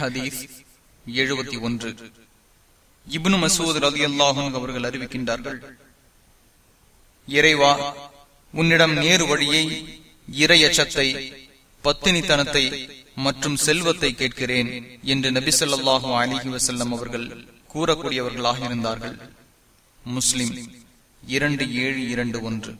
ஹதீஸ் எழுபத்தி ஒன்று. இப்னு மசூத் ரதி அல்லாஹும் அவர்கள் அறிவிக்கின்றார்கள் இறைவா உன்னிடம் நேரு வழியை இரையச்சத்தை பத்தினித்தனத்தை மற்றும் செல்வத்தை கேட்கிறேன் என்று நபி சொல்லாஹு அலிஹி வசல்லம் அவர்கள் கூறக்கூடியவர்களாக இருந்தார்கள். முஸ்லிம் இரண்டு ஏழு இரண்டு ஒன்று.